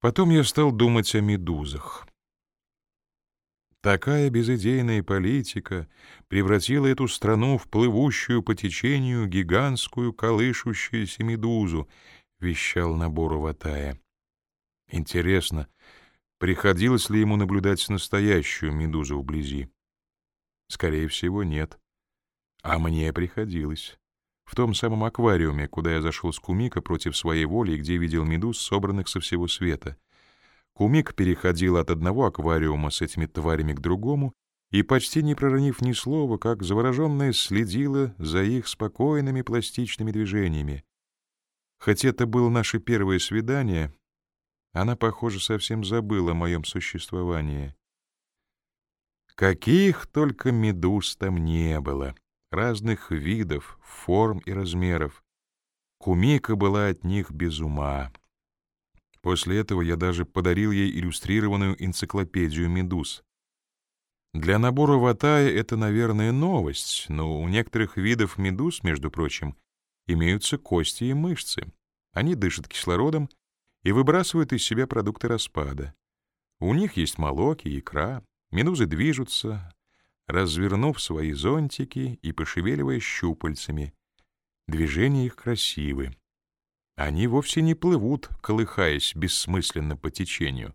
Потом я стал думать о медузах. Такая безыдейная политика превратила эту страну в плывущую по течению гигантскую колышущуюся медузу, вещал Набору Ватая. Интересно, приходилось ли ему наблюдать настоящую медузу вблизи? Скорее всего, нет. А мне приходилось. В том самом аквариуме, куда я зашел с Кумика против своей воли и где видел медуз, собранных со всего света — Кумик переходил от одного аквариума с этими тварями к другому и, почти не проронив ни слова, как завороженная следила за их спокойными пластичными движениями. Хоть это было наше первое свидание, она, похоже, совсем забыла о моем существовании. Каких только медуз там не было, разных видов, форм и размеров. Кумика была от них без ума. После этого я даже подарил ей иллюстрированную энциклопедию медуз. Для набора ватая это, наверное, новость, но у некоторых видов медуз, между прочим, имеются кости и мышцы. Они дышат кислородом и выбрасывают из себя продукты распада. У них есть молоки, икра, медузы движутся, развернув свои зонтики и пошевеливая щупальцами. Движения их красивы. Они вовсе не плывут, колыхаясь бессмысленно по течению.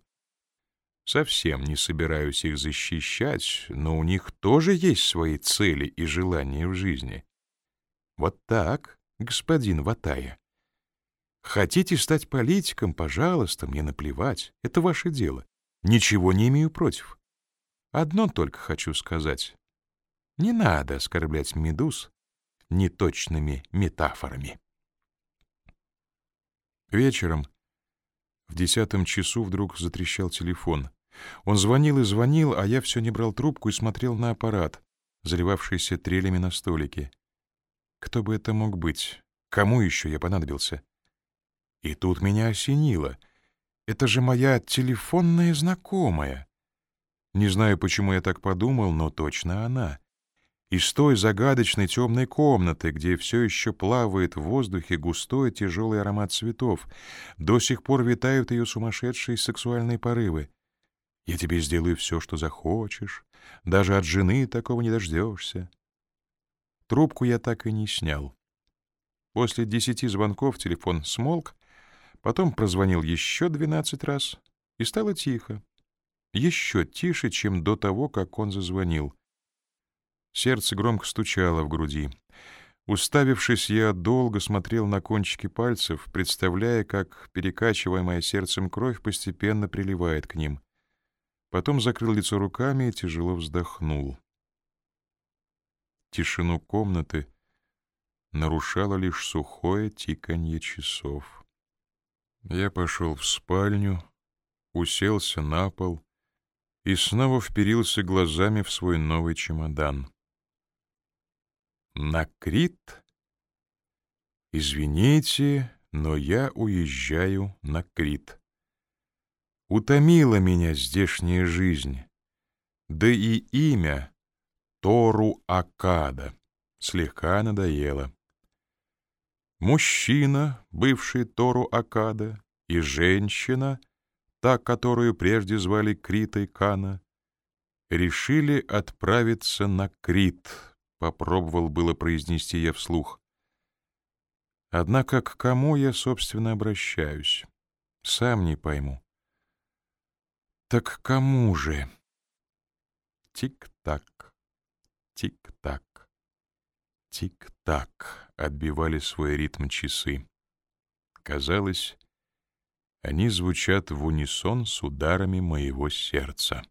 Совсем не собираюсь их защищать, но у них тоже есть свои цели и желания в жизни. Вот так, господин Ватая. Хотите стать политиком, пожалуйста, мне наплевать, это ваше дело. Ничего не имею против. Одно только хочу сказать. Не надо оскорблять медуз неточными метафорами. Вечером, в десятом часу, вдруг затрещал телефон. Он звонил и звонил, а я все не брал трубку и смотрел на аппарат, заливавшийся трелями на столике. Кто бы это мог быть? Кому еще я понадобился? И тут меня осенило. Это же моя телефонная знакомая. Не знаю, почему я так подумал, но точно она из той загадочной темной комнаты, где все еще плавает в воздухе густой тяжелый аромат цветов, до сих пор витают ее сумасшедшие сексуальные порывы. «Я тебе сделаю все, что захочешь, даже от жены такого не дождешься». Трубку я так и не снял. После десяти звонков телефон смолк, потом прозвонил еще двенадцать раз, и стало тихо. Еще тише, чем до того, как он зазвонил. Сердце громко стучало в груди. Уставившись, я долго смотрел на кончики пальцев, представляя, как перекачиваемая сердцем кровь постепенно приливает к ним. Потом закрыл лицо руками и тяжело вздохнул. Тишину комнаты нарушало лишь сухое тиканье часов. Я пошел в спальню, уселся на пол и снова вперился глазами в свой новый чемодан. На Крит? Извините, но я уезжаю на Крит. Утомила меня здешняя жизнь, да и имя Тору Акада слегка надоело. Мужчина, бывший Тору Акада, и женщина, та, которую прежде звали Критой Кана, решили отправиться на Крит, Попробовал было произнести я вслух. Однако к кому я, собственно, обращаюсь? Сам не пойму. Так кому же? Тик-так, тик-так, тик-так отбивали свой ритм часы. Казалось, они звучат в унисон с ударами моего сердца.